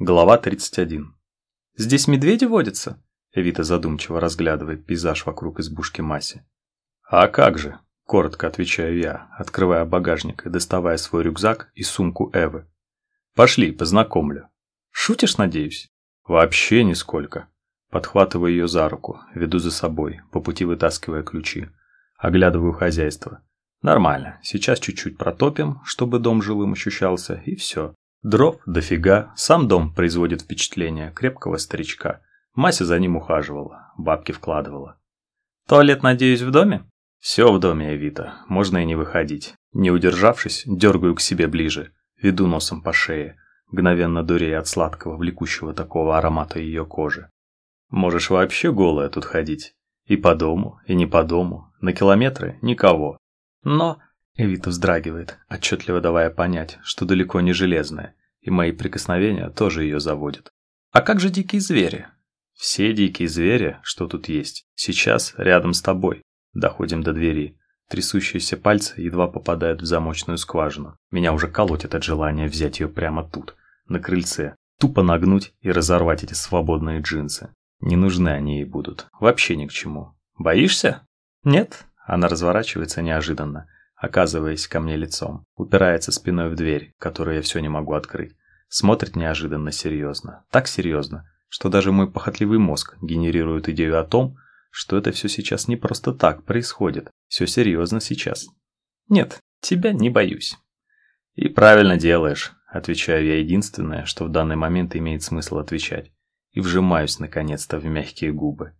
Глава 31. «Здесь медведи водятся?» Эвита задумчиво разглядывает пейзаж вокруг избушки Маси. «А как же?» – коротко отвечаю я, открывая багажник и доставая свой рюкзак и сумку Эвы. «Пошли, познакомлю». «Шутишь, надеюсь?» «Вообще нисколько». Подхватываю ее за руку, веду за собой, по пути вытаскивая ключи. Оглядываю хозяйство. Нормально, сейчас чуть-чуть протопим, чтобы дом жилым ощущался, и все. Дров дофига, сам дом производит впечатление крепкого старичка. Мася за ним ухаживала, бабки вкладывала. «Туалет, надеюсь, в доме?» «Все в доме, Эвита, можно и не выходить». Не удержавшись, дергаю к себе ближе, веду носом по шее, мгновенно дурея от сладкого, влекущего такого аромата ее кожи. «Можешь вообще голая тут ходить. И по дому, и не по дому, на километры никого. Но Эвита вздрагивает, отчетливо давая понять, что далеко не железная, и мои прикосновения тоже ее заводят. А как же дикие звери? Все дикие звери, что тут есть, сейчас рядом с тобой. Доходим до двери. Трясущиеся пальцы едва попадают в замочную скважину. Меня уже колотит от желания взять ее прямо тут, на крыльце, тупо нагнуть и разорвать эти свободные джинсы. Не нужны они ей будут. Вообще ни к чему. Боишься? Нет. Она разворачивается неожиданно оказываясь ко мне лицом. Упирается спиной в дверь, которую я все не могу открыть. Смотрит неожиданно серьезно. Так серьезно, что даже мой похотливый мозг генерирует идею о том, что это все сейчас не просто так происходит. Все серьезно сейчас. Нет, тебя не боюсь. И правильно делаешь, отвечаю я единственное, что в данный момент имеет смысл отвечать. И вжимаюсь наконец-то в мягкие губы.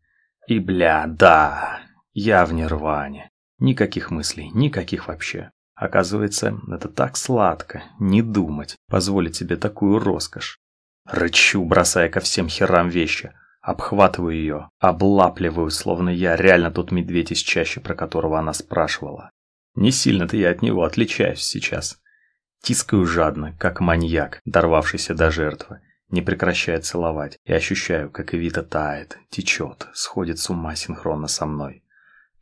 И бля, да, я в нирване. Никаких мыслей, никаких вообще. Оказывается, это так сладко, не думать, позволить себе такую роскошь. Рычу, бросая ко всем херам вещи. Обхватываю ее, облапливаю, словно я реально тот медведь из чащи, про которого она спрашивала. Не сильно-то я от него отличаюсь сейчас. Тискаю жадно, как маньяк, дорвавшийся до жертвы. Не прекращая целовать, и ощущаю, как Эвита тает, течет, сходит с ума синхронно со мной.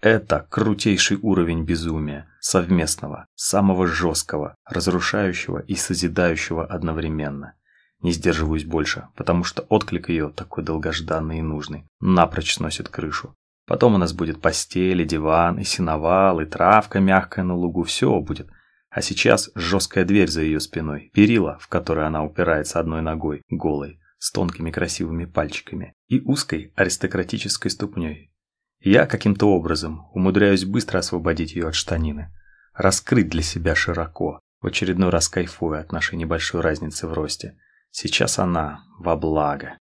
Это крутейший уровень безумия, совместного, самого жесткого, разрушающего и созидающего одновременно. Не сдерживаюсь больше, потому что отклик ее, такой долгожданный и нужный, напрочь сносит крышу. Потом у нас будет постель, и диван, и сеновал, и травка мягкая на лугу, все будет. А сейчас жесткая дверь за ее спиной, перила, в которой она упирается одной ногой, голой, с тонкими красивыми пальчиками, и узкой аристократической ступней, я каким-то образом умудряюсь быстро освободить ее от штанины. Раскрыть для себя широко, в очередной раз кайфуя от нашей небольшой разницы в росте. Сейчас она во благо.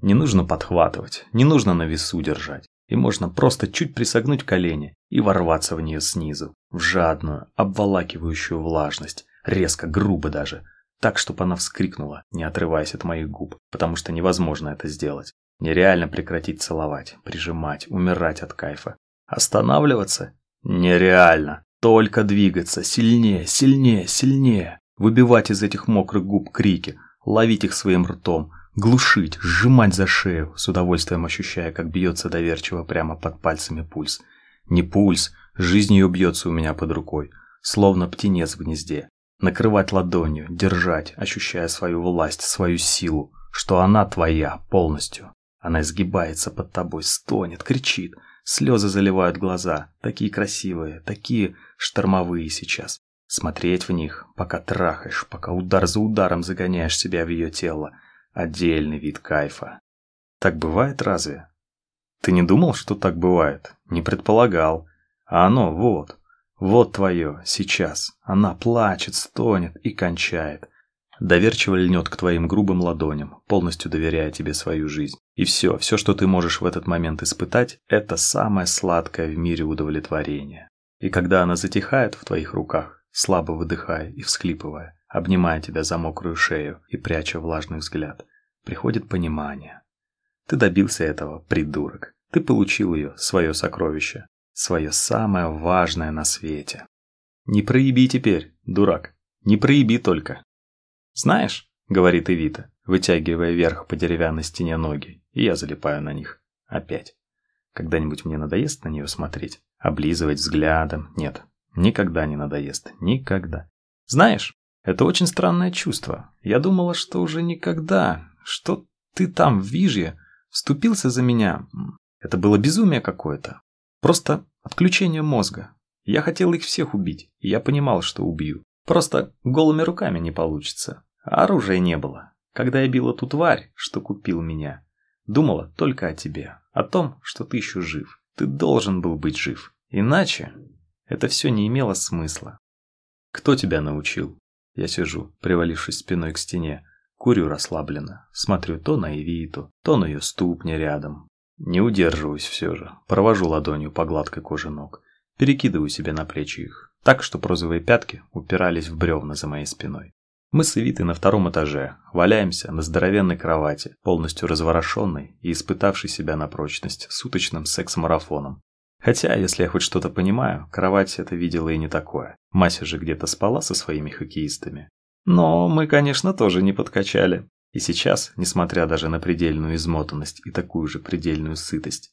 Не нужно подхватывать, не нужно на весу держать. И можно просто чуть присогнуть колени и ворваться в нее снизу, в жадную, обволакивающую влажность, резко, грубо даже, так, чтобы она вскрикнула, не отрываясь от моих губ, потому что невозможно это сделать. Нереально прекратить целовать, прижимать, умирать от кайфа. Останавливаться? Нереально. Только двигаться, сильнее, сильнее, сильнее. Выбивать из этих мокрых губ крики, ловить их своим ртом, глушить, сжимать за шею, с удовольствием ощущая, как бьется доверчиво прямо под пальцами пульс. Не пульс, жизнь ее бьется у меня под рукой, словно птенец в гнезде. Накрывать ладонью, держать, ощущая свою власть, свою силу, что она твоя полностью. Она изгибается под тобой, стонет, кричит. Слезы заливают глаза. Такие красивые, такие штормовые сейчас. Смотреть в них, пока трахаешь, пока удар за ударом загоняешь себя в ее тело. Отдельный вид кайфа. Так бывает разве? Ты не думал, что так бывает? Не предполагал. А оно вот. Вот твое, сейчас. Она плачет, стонет и кончает. Доверчиво льнет к твоим грубым ладоням, полностью доверяя тебе свою жизнь. И все, все, что ты можешь в этот момент испытать, это самое сладкое в мире удовлетворение. И когда она затихает в твоих руках, слабо выдыхая и всхлипывая, обнимая тебя за мокрую шею и пряча влажный взгляд, приходит понимание. Ты добился этого, придурок. Ты получил ее, свое сокровище, свое самое важное на свете. Не проеби теперь, дурак, не проеби только. «Знаешь», — говорит Эвита, вытягивая вверх по деревянной стене ноги, и я залипаю на них. Опять. Когда-нибудь мне надоест на нее смотреть? Облизывать взглядом? Нет, никогда не надоест. Никогда. «Знаешь», Это очень странное чувство. Я думала, что уже никогда, что ты там в Вижье вступился за меня. Это было безумие какое-то. Просто отключение мозга. Я хотел их всех убить, и я понимал, что убью. Просто голыми руками не получится. Оружия не было. Когда я бил эту тварь, что купил меня, думала только о тебе, о том, что ты еще жив. Ты должен был быть жив. Иначе это все не имело смысла. Кто тебя научил? Я сижу, привалившись спиной к стене, курю расслабленно, смотрю то на Эвиту, то на ее ступни рядом. Не удерживаюсь все же, провожу ладонью по гладкой коже ног, перекидываю себе на плечи их, так что розовые пятки упирались в бревна за моей спиной. Мы с Эвитой на втором этаже, валяемся на здоровенной кровати, полностью разворошенной и испытавшей себя на прочность суточным секс-марафоном. Хотя, если я хоть что-то понимаю, кровать это видела и не такое. Мася же где-то спала со своими хоккеистами. Но мы, конечно, тоже не подкачали. И сейчас, несмотря даже на предельную измотанность и такую же предельную сытость,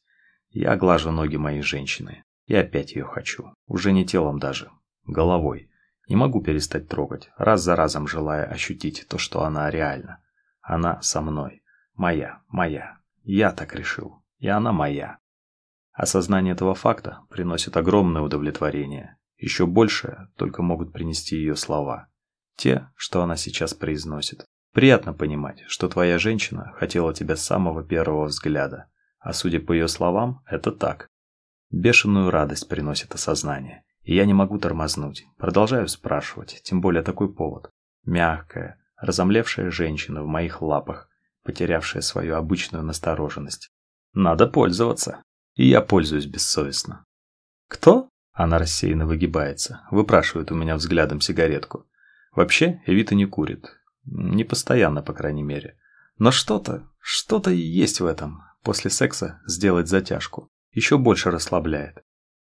я глажу ноги моей женщины. И опять ее хочу. Уже не телом даже. Головой. Не могу перестать трогать, раз за разом желая ощутить то, что она реально. Она со мной. Моя, моя. Я так решил. И она моя. Осознание этого факта приносит огромное удовлетворение. Еще большее только могут принести ее слова. Те, что она сейчас произносит. Приятно понимать, что твоя женщина хотела тебя с самого первого взгляда. А судя по ее словам, это так. Бешеную радость приносит осознание. И я не могу тормознуть. Продолжаю спрашивать, тем более такой повод. Мягкая, разомлевшая женщина в моих лапах, потерявшая свою обычную настороженность. Надо пользоваться. И я пользуюсь бессовестно. Кто? Она рассеянно выгибается, выпрашивает у меня взглядом сигаретку. Вообще, Эвита не курит. Не постоянно, по крайней мере. Но что-то, что-то есть в этом. После секса сделать затяжку. Еще больше расслабляет.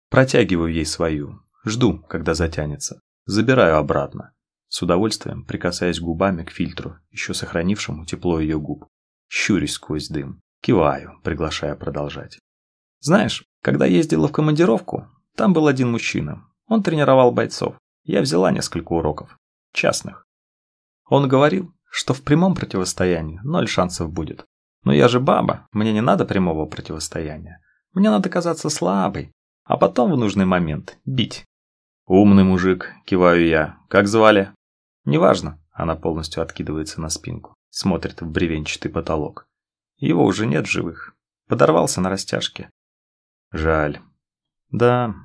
Протягиваю ей свою, Жду, когда затянется. Забираю обратно. С удовольствием прикасаясь губами к фильтру, еще сохранившему тепло ее губ. Щурюсь сквозь дым. Киваю, приглашая продолжать. Знаешь, когда ездила в командировку, там был один мужчина. Он тренировал бойцов. Я взяла несколько уроков. Частных. Он говорил, что в прямом противостоянии ноль шансов будет. Но я же баба, мне не надо прямого противостояния. Мне надо казаться слабой, а потом в нужный момент бить. «Умный мужик», – киваю я. «Как звали?» «Неважно». Она полностью откидывается на спинку. Смотрит в бревенчатый потолок. Его уже нет живых. Подорвался на растяжке. Жаль. Да,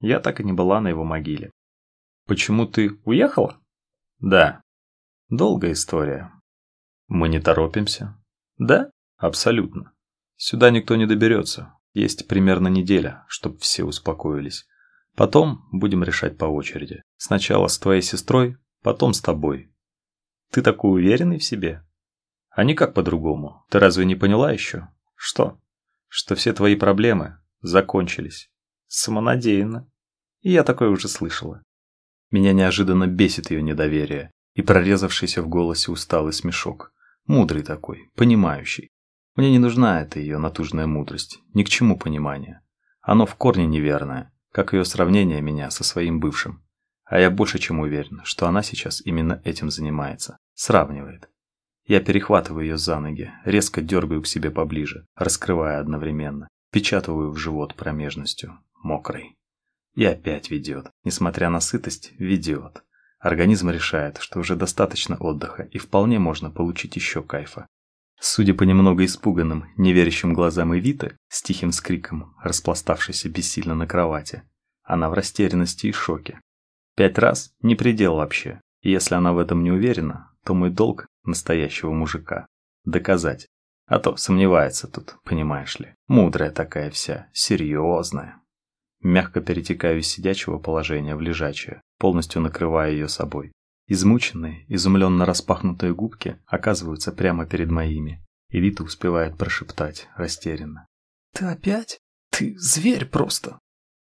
я так и не была на его могиле. Почему ты уехала? Да. Долгая история. Мы не торопимся. Да? Абсолютно. Сюда никто не доберется. Есть примерно неделя, чтобы все успокоились. Потом будем решать по очереди. Сначала с твоей сестрой, потом с тобой. Ты такой уверенный в себе? А никак по-другому. Ты разве не поняла еще? Что? Что все твои проблемы закончились. Самонадеянно. И я такое уже слышала. Меня неожиданно бесит ее недоверие и прорезавшийся в голосе усталый смешок. Мудрый такой, понимающий. Мне не нужна эта ее натужная мудрость, ни к чему понимание. Оно в корне неверное как ее сравнение меня со своим бывшим. А я больше чем уверен, что она сейчас именно этим занимается. Сравнивает. Я перехватываю ее за ноги, резко дергаю к себе поближе, раскрывая одновременно. Печатываю в живот промежностью, мокрой. И опять ведет. Несмотря на сытость, ведет. Организм решает, что уже достаточно отдыха и вполне можно получить еще кайфа. Судя по немного испуганным, неверящим глазам Эвиты, с тихим скриком, распластавшейся бессильно на кровати, она в растерянности и шоке. Пять раз – не предел вообще, и если она в этом не уверена, то мой долг настоящего мужика – доказать. А то сомневается тут, понимаешь ли. Мудрая такая вся, серьезная. Мягко перетекаю из сидячего положения в лежачее, полностью накрывая ее собой. Измученные, изумленно распахнутые губки оказываются прямо перед моими. И Вита успевает прошептать, растерянно. «Ты опять? Ты зверь просто!»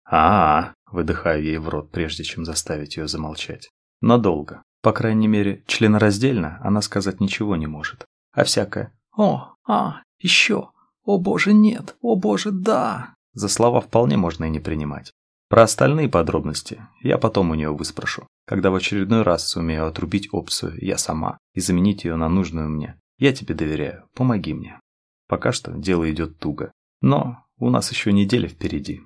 а, -а, -а выдыхаю ей в рот, прежде чем заставить ее замолчать. Надолго. По крайней мере, членораздельно она сказать ничего не может. А всякое «О, а, еще! О боже, нет! О боже, да!» За слова вполне можно и не принимать. Про остальные подробности я потом у нее выспрошу, когда в очередной раз сумею отрубить опцию я сама и заменить ее на нужную мне. Я тебе доверяю, помоги мне. Пока что дело идет туго, но у нас еще неделя впереди.